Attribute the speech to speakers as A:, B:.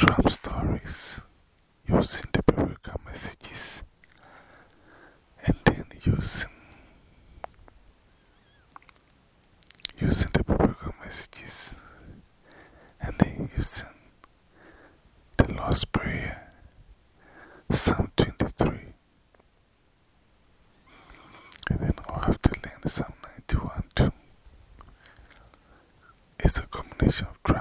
A: trap stories using the biblical messages and then using, using the biblical messages and then using the Lord's Prayer, Psalm 23. And then I'll have to learn Psalm 91 too. It's a combination of trap.